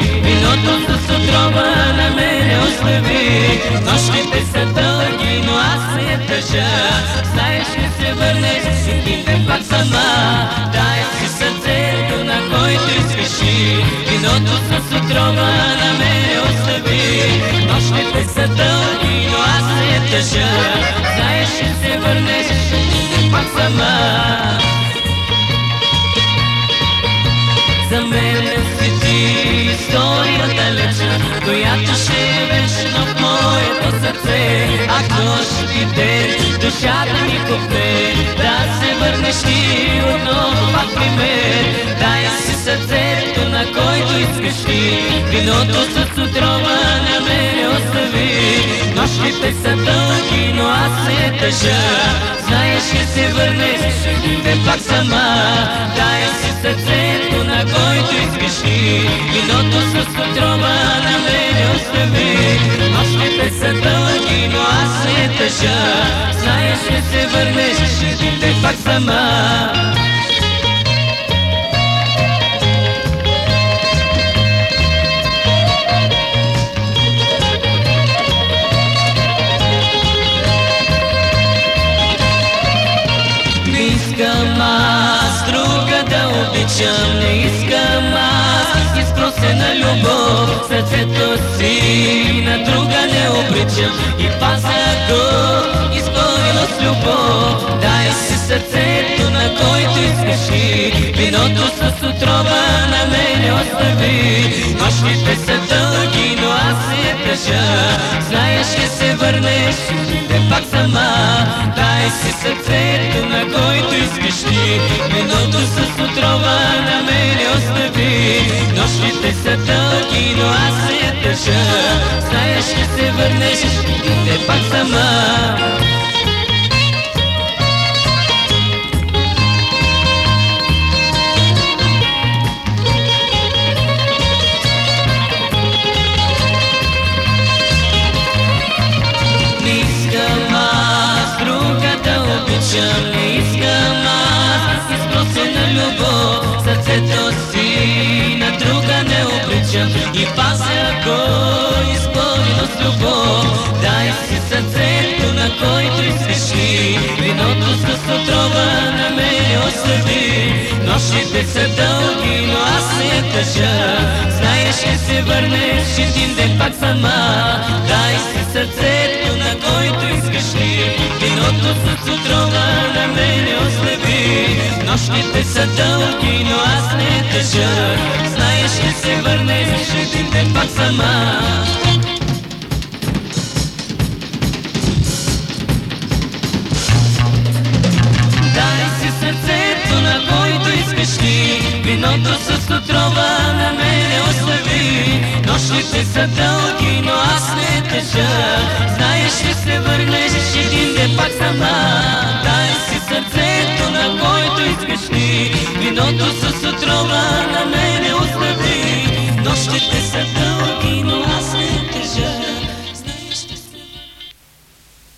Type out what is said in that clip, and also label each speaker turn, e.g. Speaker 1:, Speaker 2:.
Speaker 1: виното с отрова на мене остави. Нощите са дълги, но аз не държа. Знаеш, ще се върнеш, си ти пак сама. Дай си сърцето, на който изгреши. Виното с отрова на мене остави. Нощите са дълги, но аз не държа. Знаеш, ще се върнеш, ти пак сама. За мен душата ми купне Да се върнеш ти отново пак при мен. Дай си сърцето, на който искаш ти. Виното с отрова на мене остави. Нощите са дълги, но аз се тъжа Знаеш, ще се върнеш, ще пак сама. Дай си сърцето, на който искаш ти. Виното върнеш, ще пак сама Не искам аз друга да обичам, не искам аз изпросена любов. Сърцето си на друга не обричам и виното с отрова на мене остави. Нощите са дълги, но аз се тъжа. Знаеш, ще се върнеш, те пак сама. Дай си сърцето, на който искаш ти Виното с отрова на мене остави Нощите са дълги, но аз се тъжа Знаеш, ще се върнеш те пак сама Нощите са дълги, но аз се тъжа. Знаеш, ще се върнеш един ден пак сама. Дай си сърцето, на който искаш ли Виното с отрова на мене ослеби Нощите са дълги, но аз не тъжа. Знаеш, ще се върнеш един ден пак сама Са дълги, но аз не тъжа Знаеш, ще се върнеш един ден пак сама? Дай си сърцето, на който искаш ти. Виното с отрова